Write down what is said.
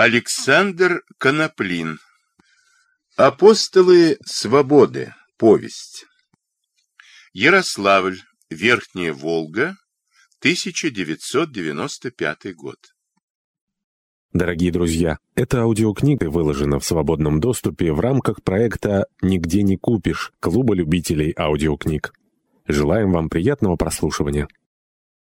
Александр Коноплин. Апостолы свободы. Повесть. Ярославль. Верхняя Волга. 1995 год. Дорогие друзья, эта аудиокнига выложена в свободном доступе в рамках проекта «Нигде не купишь» Клуба любителей аудиокниг. Желаем вам приятного прослушивания.